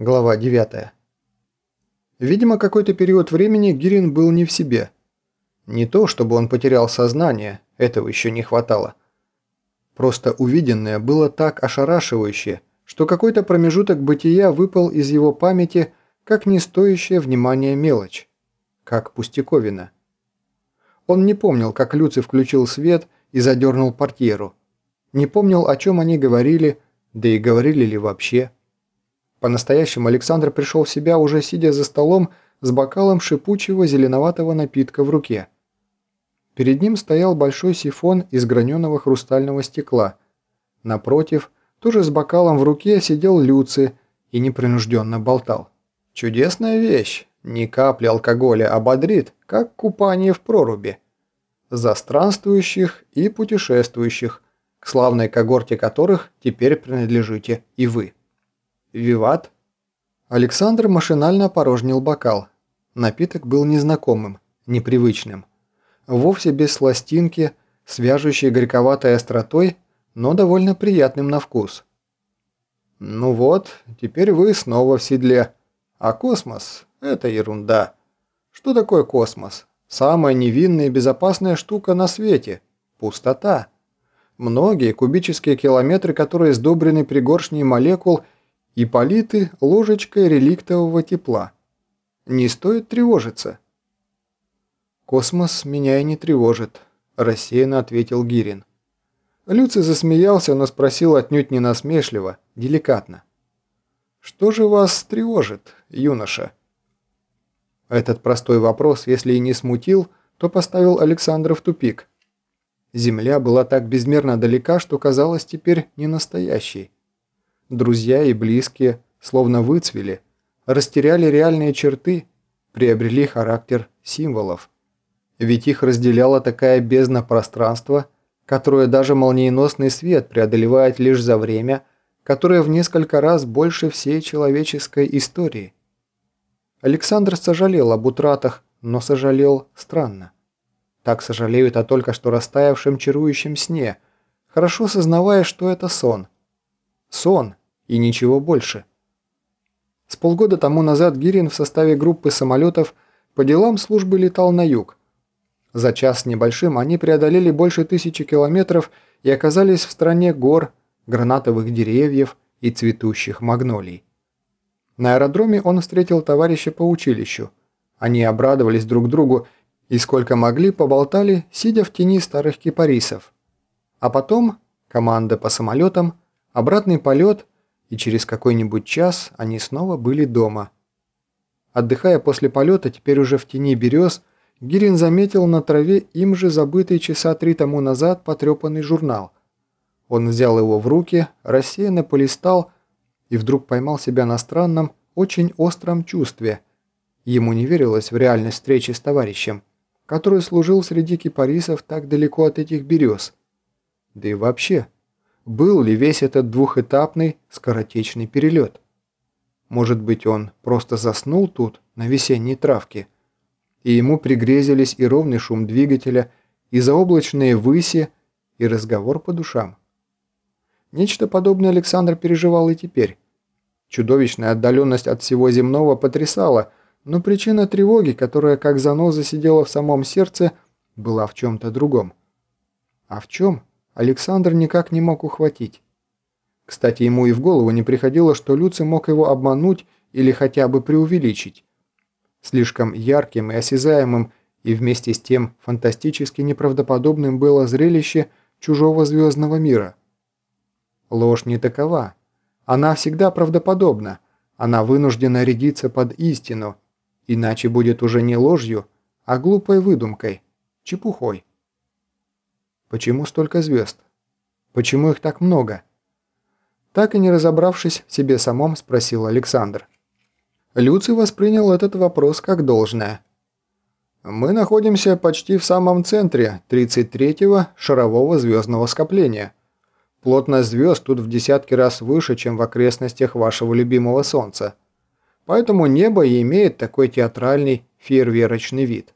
Глава 9. Видимо, какой-то период времени Гирин был не в себе. Не то, чтобы он потерял сознание, этого еще не хватало. Просто увиденное было так ошарашивающе, что какой-то промежуток бытия выпал из его памяти как не стоящая внимания мелочь, как пустяковина. Он не помнил, как Люци включил свет и задернул портьеру. Не помнил, о чем они говорили, да и говорили ли вообще. По-настоящему Александр пришел в себя, уже сидя за столом с бокалом шипучего зеленоватого напитка в руке. Перед ним стоял большой сифон из граненого хрустального стекла. Напротив, тоже с бокалом в руке, сидел Люци и непринужденно болтал. «Чудесная вещь! Ни капли алкоголя ободрит, как купание в проруби. За странствующих и путешествующих, к славной когорте которых теперь принадлежите и вы». «Виват?» Александр машинально опорожнил бокал. Напиток был незнакомым, непривычным. Вовсе без сластинки, свяжущей горьковатой остротой, но довольно приятным на вкус. «Ну вот, теперь вы снова в седле. А космос – это ерунда. Что такое космос? Самая невинная и безопасная штука на свете – пустота. Многие кубические километры, которые сдобрены пригоршней молекул – и политы ложечкой реликтового тепла. Не стоит тревожиться. «Космос меня и не тревожит», – рассеянно ответил Гирин. Люци засмеялся, но спросил отнюдь не насмешливо, деликатно. «Что же вас тревожит, юноша?» Этот простой вопрос, если и не смутил, то поставил Александра в тупик. Земля была так безмерно далека, что казалась теперь не настоящей. Друзья и близкие, словно выцвели, растеряли реальные черты, приобрели характер символов. Ведь их разделяла такая бездна пространства, которое даже молниеносный свет преодолевает лишь за время, которое в несколько раз больше всей человеческой истории. Александр сожалел об утратах, но сожалел странно. Так сожалеют о только что растаявшем чарующем сне, хорошо сознавая, что это сон. Сон, и ничего больше. С полгода тому назад Гирин в составе группы самолетов по делам службы летал на юг. За час с небольшим они преодолели больше тысячи километров и оказались в стране гор, гранатовых деревьев и цветущих магнолий. На аэродроме он встретил товарища по училищу. Они обрадовались друг другу и сколько могли поболтали, сидя в тени старых кипарисов. А потом команда по самолетам, обратный полет – и через какой-нибудь час они снова были дома. Отдыхая после полета, теперь уже в тени берез, Гирин заметил на траве им же забытый часа три тому назад потрепанный журнал. Он взял его в руки, рассеянно полистал и вдруг поймал себя на странном, очень остром чувстве. Ему не верилось в реальность встречи с товарищем, который служил среди кипарисов так далеко от этих берез. Да и вообще, был ли весь этот двухэтапный скоротечный перелет. Может быть, он просто заснул тут, на весенней травке, и ему пригрезились и ровный шум двигателя, и заоблачные выси, и разговор по душам. Нечто подобное Александр переживал и теперь. Чудовищная отдаленность от всего земного потрясала, но причина тревоги, которая как заноза сидела в самом сердце, была в чем-то другом. А в чем? Александр никак не мог ухватить. Кстати, ему и в голову не приходило, что Люци мог его обмануть или хотя бы преувеличить. Слишком ярким и осязаемым и вместе с тем фантастически неправдоподобным было зрелище чужого звездного мира. Ложь не такова. Она всегда правдоподобна. Она вынуждена рядиться под истину, иначе будет уже не ложью, а глупой выдумкой, чепухой. Почему столько звезд? Почему их так много? Так и не разобравшись в себе самом, спросил Александр. Люций воспринял этот вопрос как должное. «Мы находимся почти в самом центре 33-го шарового звездного скопления. Плотность звезд тут в десятки раз выше, чем в окрестностях вашего любимого Солнца. Поэтому небо и имеет такой театральный фейерверочный вид.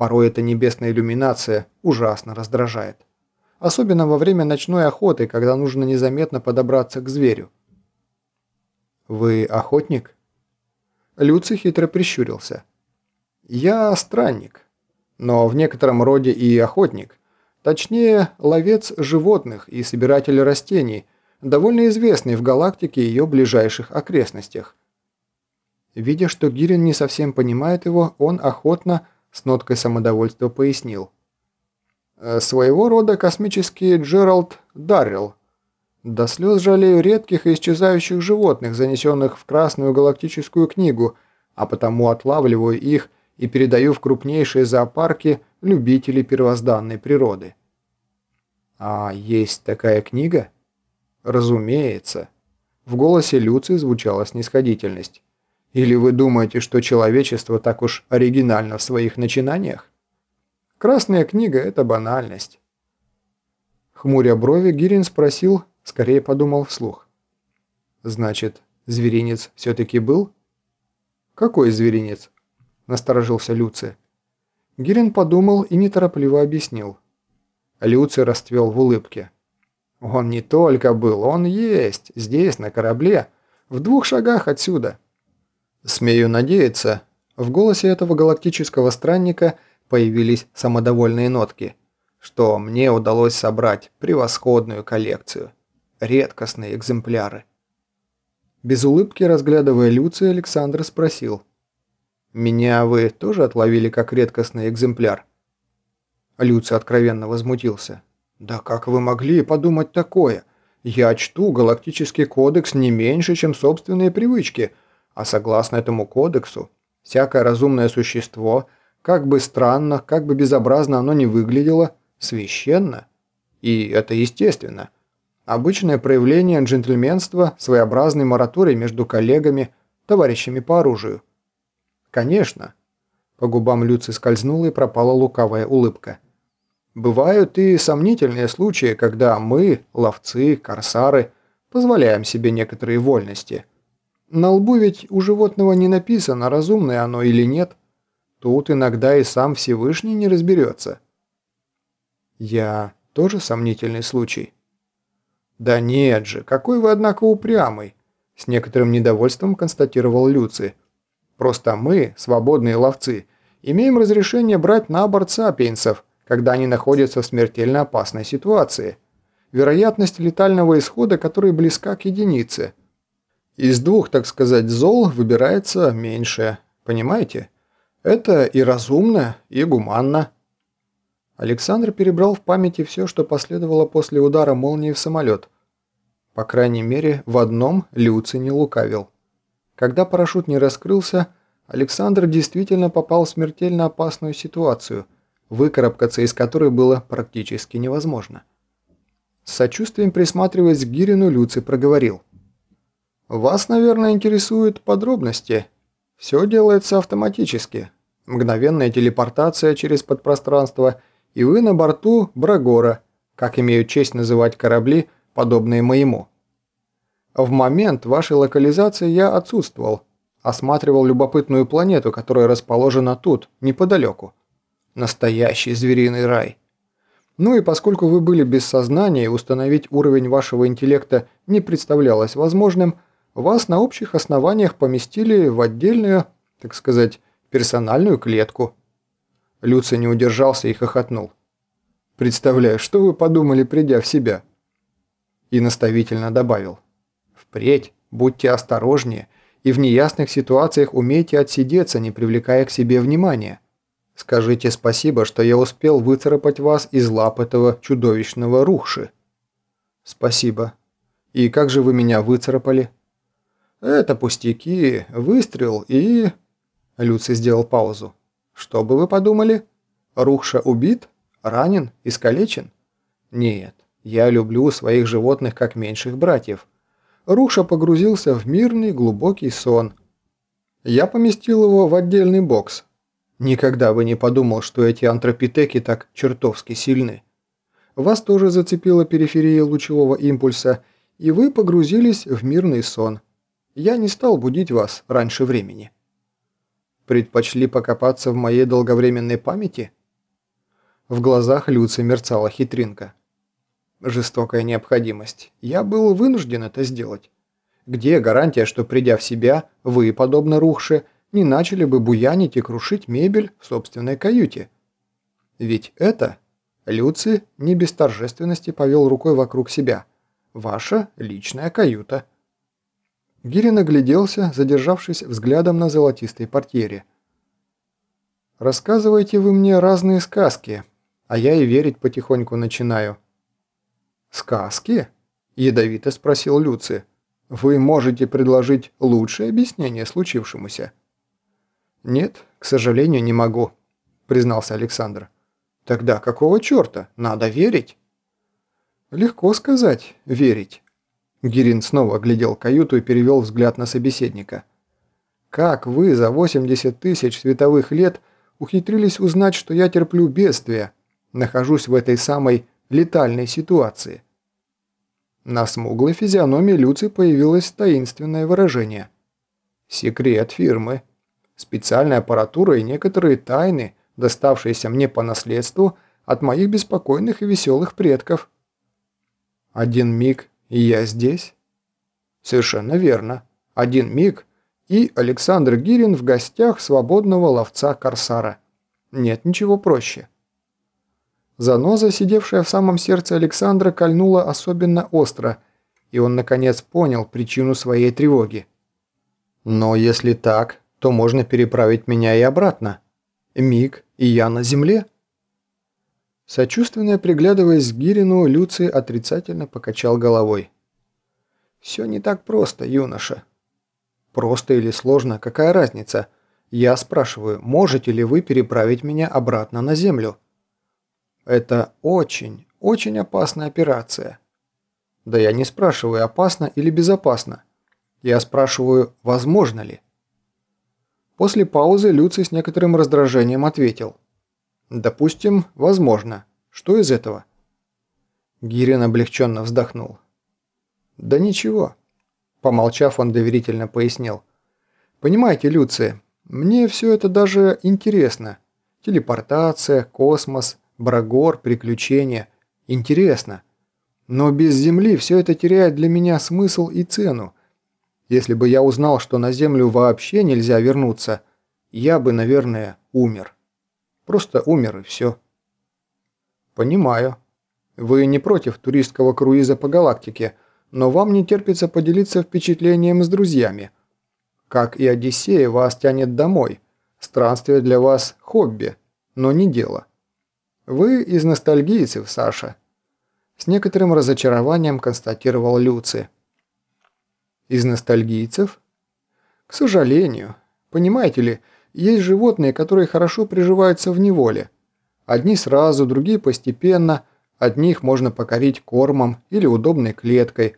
Порой эта небесная иллюминация ужасно раздражает. Особенно во время ночной охоты, когда нужно незаметно подобраться к зверю. «Вы охотник?» Люций хитро прищурился. «Я странник, но в некотором роде и охотник. Точнее, ловец животных и собиратель растений, довольно известный в галактике и ее ближайших окрестностях. Видя, что Гирин не совсем понимает его, он охотно, с ноткой самодовольства пояснил. «Э, «Своего рода космический Джеральд Даррелл. До слез жалею редких и исчезающих животных, занесенных в Красную Галактическую книгу, а потому отлавливаю их и передаю в крупнейшие зоопарки любителей первозданной природы. А есть такая книга? Разумеется. В голосе Люции звучала снисходительность. Или вы думаете, что человечество так уж оригинально в своих начинаниях? Красная книга – это банальность. Хмуря брови, Гирин спросил, скорее подумал вслух. Значит, зверинец все-таки был? Какой зверинец? насторожился Люци. Гирин подумал и неторопливо объяснил. Люци расцвел в улыбке. «Он не только был, он есть, здесь, на корабле, в двух шагах отсюда». «Смею надеяться», в голосе этого галактического странника появились самодовольные нотки, что мне удалось собрать превосходную коллекцию, редкостные экземпляры. Без улыбки, разглядывая Люци, Александр спросил – «Меня вы тоже отловили как редкостный экземпляр?» Люци откровенно возмутился. «Да как вы могли подумать такое? Я чту галактический кодекс не меньше, чем собственные привычки, а согласно этому кодексу, всякое разумное существо, как бы странно, как бы безобразно оно ни выглядело, священно. И это естественно. Обычное проявление джентльменства, своеобразный мораторий между коллегами, товарищами по оружию – «Конечно». По губам Люци скользнула и пропала лукавая улыбка. «Бывают и сомнительные случаи, когда мы, ловцы, корсары, позволяем себе некоторые вольности. На лбу ведь у животного не написано, разумное оно или нет. Тут иногда и сам Всевышний не разберется». «Я тоже сомнительный случай?» «Да нет же, какой вы, однако, упрямый!» С некоторым недовольством констатировал Люци. Просто мы, свободные ловцы, имеем разрешение брать на борт сапиенсов, когда они находятся в смертельно опасной ситуации. Вероятность летального исхода, которая близка к единице. Из двух, так сказать, зол выбирается меньшее. Понимаете? Это и разумно, и гуманно. Александр перебрал в памяти все, что последовало после удара молнии в самолет. По крайней мере, в одном Люци не лукавил. Когда парашют не раскрылся, Александр действительно попал в смертельно опасную ситуацию, выкарабкаться из которой было практически невозможно. С сочувствием присматриваясь к Гирину, Люци проговорил. «Вас, наверное, интересуют подробности. Все делается автоматически. Мгновенная телепортация через подпространство, и вы на борту Брагора, как имеют честь называть корабли, подобные моему. В момент вашей локализации я отсутствовал. Осматривал любопытную планету, которая расположена тут, неподалеку. Настоящий звериный рай. Ну и поскольку вы были без сознания установить уровень вашего интеллекта не представлялось возможным, вас на общих основаниях поместили в отдельную, так сказать, персональную клетку. Люци не удержался и хохотнул. «Представляю, что вы подумали, придя в себя?» И наставительно добавил – Впредь будьте осторожнее и в неясных ситуациях умейте отсидеться, не привлекая к себе внимания. Скажите спасибо, что я успел выцарапать вас из лап этого чудовищного рухши. Спасибо. И как же вы меня выцарапали? Это пустяки, выстрел и... Люций сделал паузу. Что бы вы подумали? Рухша убит? Ранен? Искалечен? Нет, я люблю своих животных как меньших братьев. Руша погрузился в мирный глубокий сон. Я поместил его в отдельный бокс. Никогда бы не подумал, что эти антропитеки так чертовски сильны. Вас тоже зацепила периферия лучевого импульса, и вы погрузились в мирный сон. Я не стал будить вас раньше времени. Предпочли покопаться в моей долговременной памяти? В глазах Люци мерцала хитринка. Жестокая необходимость. Я был вынужден это сделать. Где гарантия, что придя в себя, вы, подобно Рухше, не начали бы буянить и крушить мебель в собственной каюте? Ведь это, Люци не без торжественности повел рукой вокруг себя, ваша личная каюта. Гирин огляделся, задержавшись взглядом на золотистой портьере. «Рассказывайте вы мне разные сказки, а я и верить потихоньку начинаю». «Сказки?» – ядовито спросил Люци. «Вы можете предложить лучшее объяснение случившемуся?» «Нет, к сожалению, не могу», – признался Александр. «Тогда какого черта? Надо верить». «Легко сказать, верить». Гирин снова оглядел каюту и перевел взгляд на собеседника. «Как вы за 80 тысяч световых лет ухитрились узнать, что я терплю бедствие, нахожусь в этой самой летальной ситуации?» На смуглой физиономии Люци появилось таинственное выражение. «Секрет фирмы. Специальная аппаратура и некоторые тайны, доставшиеся мне по наследству от моих беспокойных и веселых предков». Один миг я здесь? Совершенно верно. Один миг, и Александр Гирин в гостях свободного ловца Корсара. Нет ничего проще. Заноза, сидевшая в самом сердце Александра, кольнула особенно остро, и он наконец понял причину своей тревоги. Но если так, то можно переправить меня и обратно. Миг, и я на земле. Сочувственно приглядываясь к Гирину, Люций отрицательно покачал головой. «Все не так просто, юноша». «Просто или сложно, какая разница? Я спрашиваю, можете ли вы переправить меня обратно на Землю?» «Это очень, очень опасная операция». «Да я не спрашиваю, опасно или безопасно. Я спрашиваю, возможно ли?» После паузы Люций с некоторым раздражением ответил – Допустим, возможно. Что из этого? Гирин облегченно вздохнул. Да ничего. Помолчав, он доверительно пояснил. Понимаете, Люция, мне все это даже интересно. Телепортация, космос, брагор, приключения. Интересно. Но без Земли все это теряет для меня смысл и цену. Если бы я узнал, что на Землю вообще нельзя вернуться, я бы, наверное, умер. Просто умер и все. Понимаю. Вы не против туристского круиза по галактике, но вам не терпится поделиться впечатлением с друзьями. Как и Одиссея, вас тянет домой. Странствие для вас – хобби, но не дело. Вы из ностальгийцев, Саша. С некоторым разочарованием констатировал Люци. Из ностальгийцев? К сожалению. Понимаете ли, есть животные, которые хорошо приживаются в неволе. Одни сразу, другие постепенно. Одних можно покорить кормом или удобной клеткой,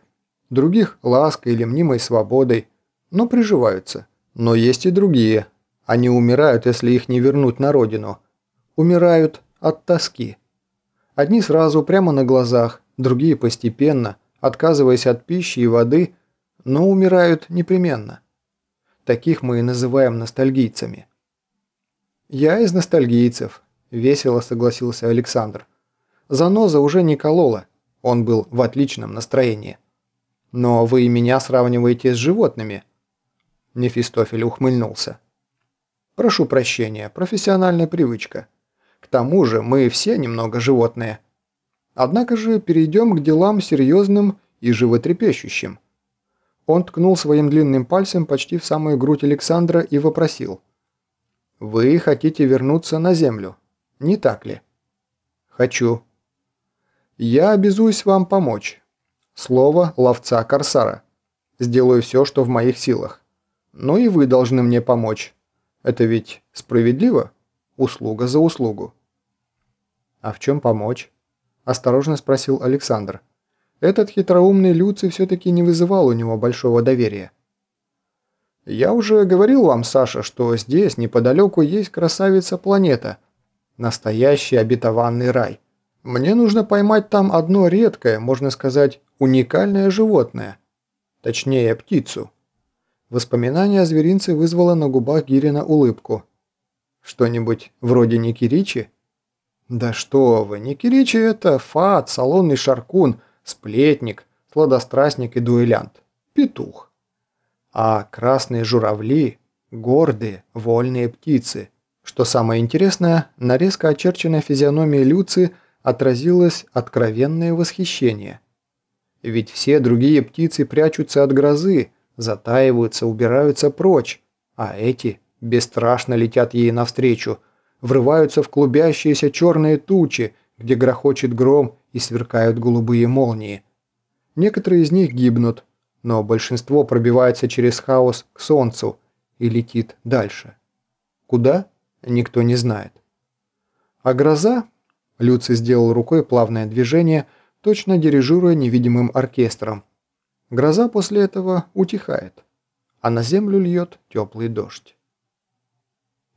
других лаской или мнимой свободой, но приживаются. Но есть и другие. Они умирают, если их не вернуть на родину. Умирают от тоски. Одни сразу прямо на глазах, другие постепенно, отказываясь от пищи и воды, но умирают непременно. Таких мы и называем ностальгийцами. «Я из ностальгийцев», – весело согласился Александр. Заноза уже не колола, он был в отличном настроении. «Но вы меня сравниваете с животными». Мефистофель ухмыльнулся. «Прошу прощения, профессиональная привычка. К тому же мы все немного животные. Однако же перейдем к делам серьезным и животрепещущим. Он ткнул своим длинным пальцем почти в самую грудь Александра и вопросил. «Вы хотите вернуться на Землю, не так ли?» «Хочу». «Я обязуюсь вам помочь. Слово ловца Корсара. Сделаю все, что в моих силах. Но и вы должны мне помочь. Это ведь справедливо? Услуга за услугу». «А в чем помочь?» – осторожно спросил Александр. Этот хитроумный Люций все-таки не вызывал у него большого доверия. «Я уже говорил вам, Саша, что здесь, неподалеку, есть красавица-планета. Настоящий обетованный рай. Мне нужно поймать там одно редкое, можно сказать, уникальное животное. Точнее, птицу». Воспоминание о зверинце вызвало на губах Гирина улыбку. «Что-нибудь вроде Никиричи?» «Да что вы, Никиричи это фат, салонный шаркун – Сплетник, сладострастник и дуэлянт. Петух. А красные журавли – гордые, вольные птицы. Что самое интересное, на резко очерченной физиономии Люци отразилось откровенное восхищение. Ведь все другие птицы прячутся от грозы, затаиваются, убираются прочь, а эти бесстрашно летят ей навстречу, врываются в клубящиеся черные тучи, где грохочет гром и сверкают голубые молнии. Некоторые из них гибнут, но большинство пробивается через хаос к солнцу и летит дальше. Куда? Никто не знает. А гроза? Люций сделал рукой плавное движение – точно дирижируя невидимым оркестром. Гроза после этого утихает, а на землю льет теплый дождь.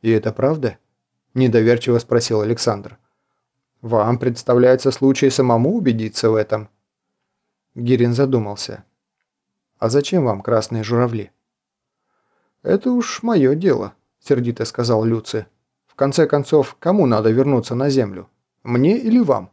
«И это правда?» – недоверчиво спросил Александр. «Вам представляется случай самому убедиться в этом?» Гирин задумался. «А зачем вам красные журавли?» «Это уж мое дело», – сердито сказал Люци. «В конце концов, кому надо вернуться на Землю? Мне или вам?»